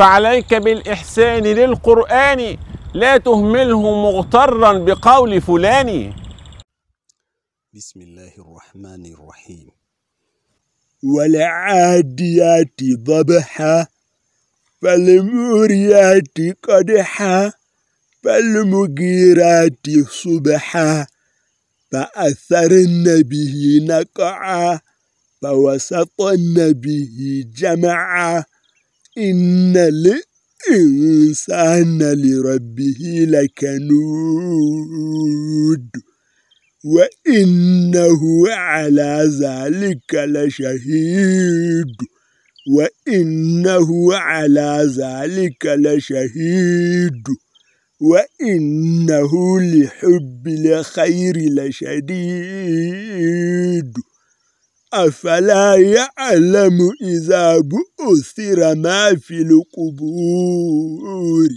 فعليك بالإحسان للقرآن لا تهمله مغترا بقول فلان. بسم الله الرحمن الرحيم. والعاديات ضبحا فالموريات قدحا فالمغيرات صبحا فأثرن به نقعا فوسطن به جمعا. إن الإنسان لربه لكنود وإنه على ذلك لشهيد وإنه على ذلك لشهيد وإنه لحب الخير لشديد أفلا يعلم إذا بؤثر ما في القبور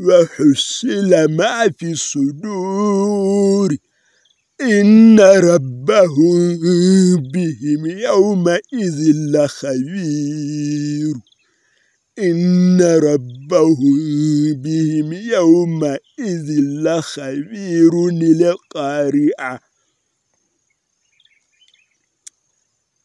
وحسل ما في الصدور إن ربهم بهم يومئذ لخبير. إن ربهم بهم يومئذ لخبير لقارئة